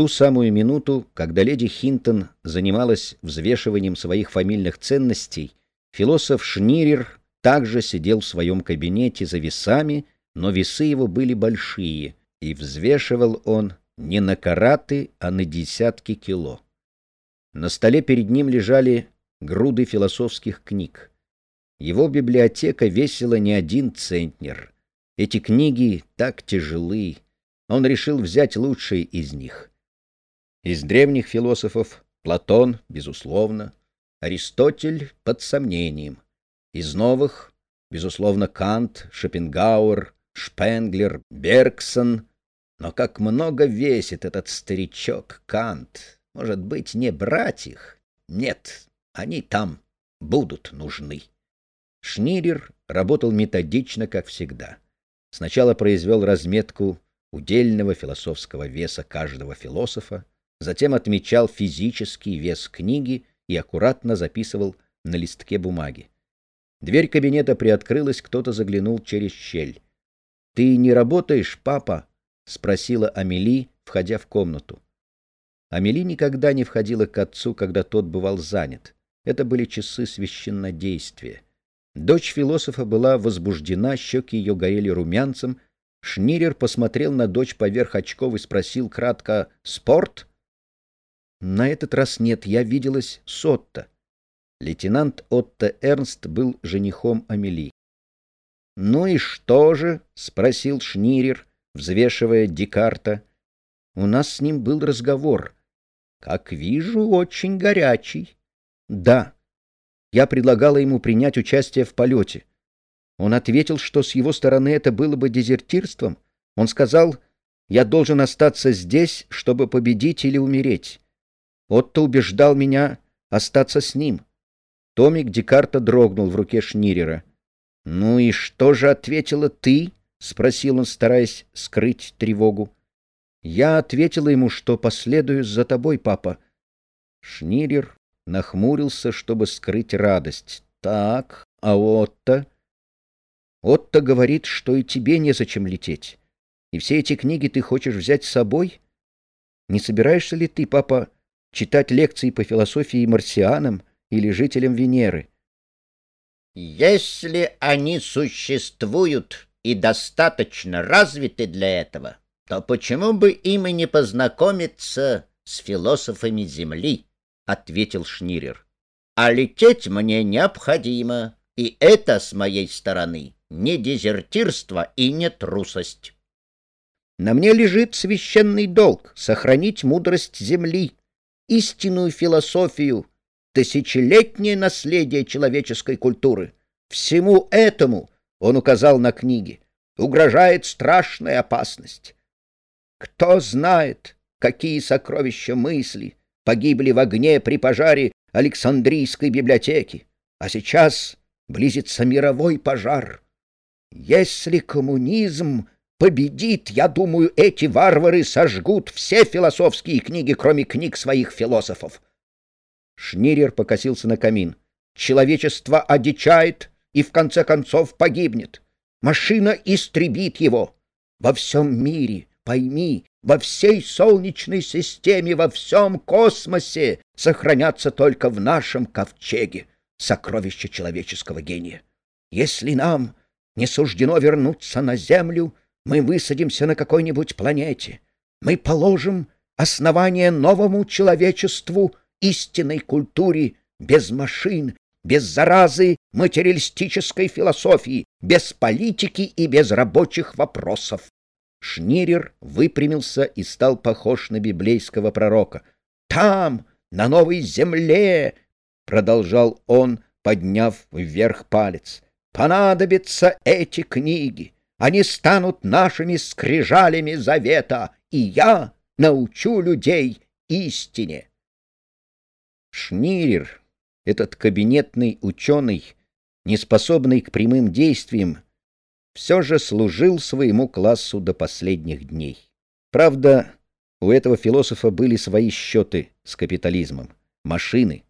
ту самую минуту, когда леди Хинтон занималась взвешиванием своих фамильных ценностей, философ Шнирер также сидел в своем кабинете за весами, но весы его были большие, и взвешивал он не на караты, а на десятки кило. На столе перед ним лежали груды философских книг. Его библиотека весила не один центнер. Эти книги так тяжелы. Он решил взять лучшие из них. Из древних философов Платон, безусловно, Аристотель под сомнением. Из новых, безусловно, Кант, Шопенгауэр, Шпенглер, Бергсон. Но как много весит этот старичок Кант. Может быть, не брать их? Нет, они там будут нужны. Шнирер работал методично, как всегда. Сначала произвел разметку удельного философского веса каждого философа, затем отмечал физический вес книги и аккуратно записывал на листке бумаги. Дверь кабинета приоткрылась, кто-то заглянул через щель. — Ты не работаешь, папа? — спросила Амели, входя в комнату. Амели никогда не входила к отцу, когда тот бывал занят. Это были часы священнодействия. Дочь философа была возбуждена, щеки ее горели румянцем. Шнирер посмотрел на дочь поверх очков и спросил кратко «Спорт?» «На этот раз нет, я виделась с Отто». Лейтенант Отто Эрнст был женихом Амели. «Ну и что же?» — спросил Шнирер, взвешивая Декарта. «У нас с ним был разговор. Как вижу, очень горячий. Да. Я предлагала ему принять участие в полете. Он ответил, что с его стороны это было бы дезертирством. Он сказал, я должен остаться здесь, чтобы победить или умереть. Отто убеждал меня остаться с ним. Томик Декарта дрогнул в руке Шнирера. — Ну и что же ответила ты? — спросил он, стараясь скрыть тревогу. Я ответила ему, что последую за тобой, папа. Шнирер нахмурился, чтобы скрыть радость. Так, а Отто? Отто говорит, что и тебе незачем лететь. И все эти книги ты хочешь взять с собой? Не собираешься ли ты, папа, читать лекции по философии марсианам или жителям Венеры? Если они существуют и достаточно развиты для этого, то почему бы им и не познакомиться с философами Земли? — ответил Шнирер. — А лететь мне необходимо, и это с моей стороны не дезертирство и не трусость. На мне лежит священный долг — сохранить мудрость Земли, истинную философию, тысячелетнее наследие человеческой культуры. Всему этому, — он указал на книги, — угрожает страшная опасность. Кто знает, какие сокровища мысли погибли в огне при пожаре Александрийской библиотеки, а сейчас близится мировой пожар. Если коммунизм победит, я думаю, эти варвары сожгут все философские книги, кроме книг своих философов. Шнирер покосился на камин. Человечество одичает и в конце концов погибнет. Машина истребит его. Во всем мире Пойми, во всей Солнечной системе, во всем космосе сохранятся только в нашем ковчеге сокровища человеческого гения. Если нам не суждено вернуться на Землю, мы высадимся на какой-нибудь планете. Мы положим основание новому человечеству, истинной культуре, без машин, без заразы материалистической философии, без политики и без рабочих вопросов. Шнирер выпрямился и стал похож на библейского пророка. «Там, на новой земле!» — продолжал он, подняв вверх палец. «Понадобятся эти книги. Они станут нашими скрижалями завета, и я научу людей истине». Шнирер, этот кабинетный ученый, неспособный к прямым действиям, все же служил своему классу до последних дней. Правда, у этого философа были свои счеты с капитализмом, машины.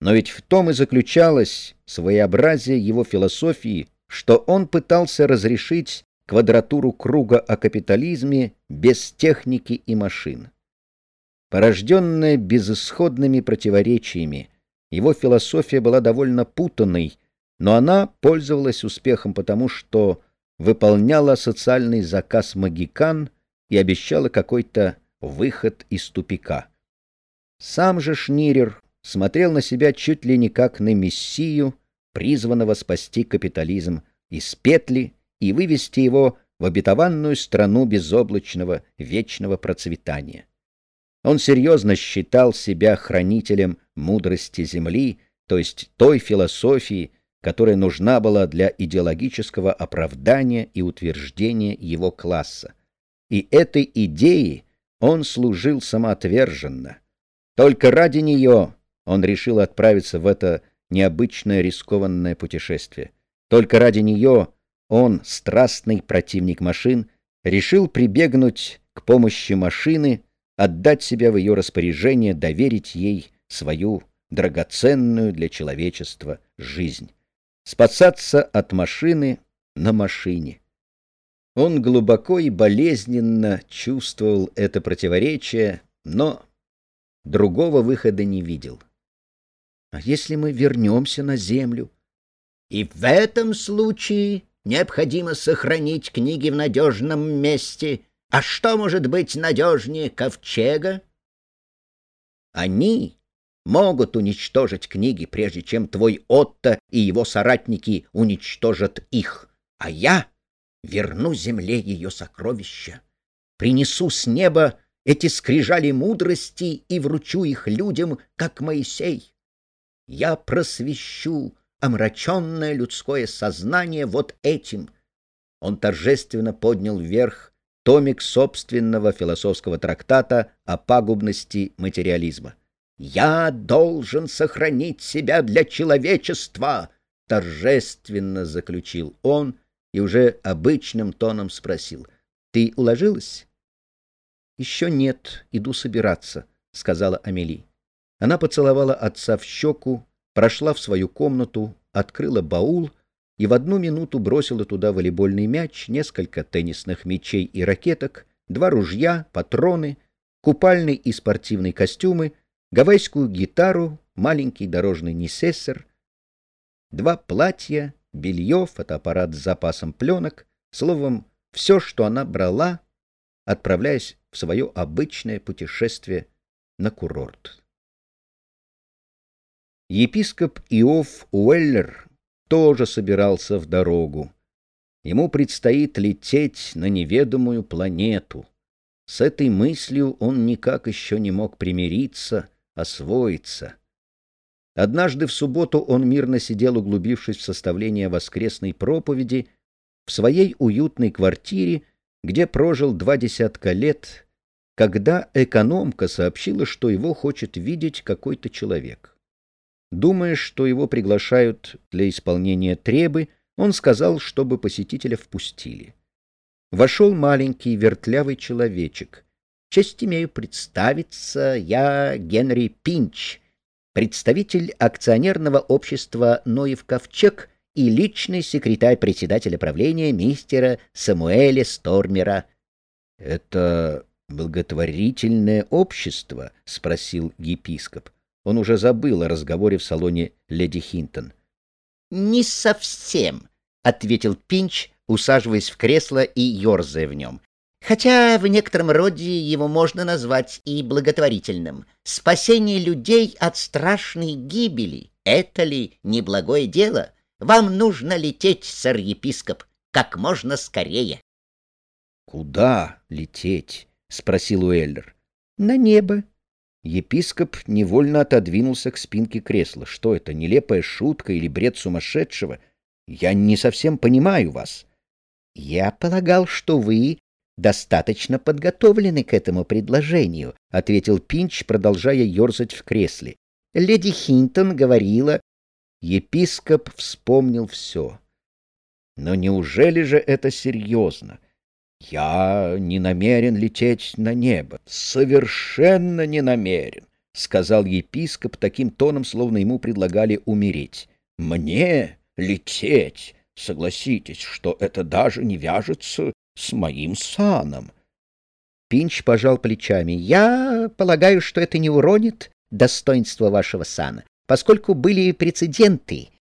Но ведь в том и заключалось своеобразие его философии, что он пытался разрешить квадратуру круга о капитализме без техники и машин. Порожденная безысходными противоречиями, его философия была довольно путанной, но она пользовалась успехом потому, что выполняла социальный заказ магикан и обещала какой-то выход из тупика. Сам же Шнирер смотрел на себя чуть ли не как на мессию, призванного спасти капитализм из петли и вывести его в обетованную страну безоблачного вечного процветания. Он серьезно считал себя хранителем мудрости Земли, то есть той философии, которая нужна была для идеологического оправдания и утверждения его класса. И этой идеи он служил самоотверженно. Только ради нее он решил отправиться в это необычное рискованное путешествие. Только ради нее он, страстный противник машин, решил прибегнуть к помощи машины, отдать себя в ее распоряжение, доверить ей свою драгоценную для человечества жизнь. Спасаться от машины на машине. Он глубоко и болезненно чувствовал это противоречие, но другого выхода не видел. А если мы вернемся на землю? И в этом случае необходимо сохранить книги в надежном месте. А что может быть надежнее ковчега? Они могут уничтожить книги, прежде чем твой Отто и его соратники уничтожат их. А я верну земле ее сокровища, принесу с неба эти скрижали мудрости и вручу их людям, как Моисей. Я просвещу омраченное людское сознание вот этим. Он торжественно поднял вверх томик собственного философского трактата о пагубности материализма. «Я должен сохранить себя для человечества!» — торжественно заключил он и уже обычным тоном спросил. «Ты уложилась?» «Еще нет, иду собираться», — сказала Амели. Она поцеловала отца в щеку, прошла в свою комнату, открыла баул и в одну минуту бросила туда волейбольный мяч, несколько теннисных мячей и ракеток, два ружья, патроны, купальный и спортивный костюмы, гавайскую гитару, маленький дорожный несессор, два платья, белье, фотоаппарат с запасом пленок, словом, все, что она брала, отправляясь в свое обычное путешествие на курорт. Епископ Иов Уэллер тоже собирался в дорогу. Ему предстоит лететь на неведомую планету. С этой мыслью он никак еще не мог примириться, освоиться. Однажды в субботу он мирно сидел, углубившись в составление воскресной проповеди, в своей уютной квартире, где прожил два десятка лет, когда экономка сообщила, что его хочет видеть какой-то человек. Думая, что его приглашают для исполнения требы, он сказал, чтобы посетителя впустили. Вошел маленький вертлявый человечек. «Честь имею представиться, я Генри Пинч, представитель акционерного общества «Ноев Ковчег» и личный секретарь председателя правления мистера Самуэля Стормера». «Это благотворительное общество?» — спросил епископ. Он уже забыл о разговоре в салоне леди Хинтон. «Не совсем», — ответил Пинч, усаживаясь в кресло и ерзая в нем. «Хотя в некотором роде его можно назвать и благотворительным. Спасение людей от страшной гибели — это ли неблагое дело? Вам нужно лететь, сэр-епископ, как можно скорее». «Куда лететь?» — спросил Уэллер. «На небо», Епископ невольно отодвинулся к спинке кресла. Что это, нелепая шутка или бред сумасшедшего? Я не совсем понимаю вас. Я полагал, что вы достаточно подготовлены к этому предложению, ответил Пинч, продолжая ерзать в кресле. Леди Хинтон говорила... Епископ вспомнил все. Но неужели же это серьезно? Я не намерен лететь на небо, совершенно не намерен, сказал епископ таким тоном, словно ему предлагали умереть. Мне лететь, согласитесь, что это даже не вяжется с моим саном. Пинч пожал плечами. «Я полагаю, что это не уронит достоинство вашего сана, поскольку были прецеденты,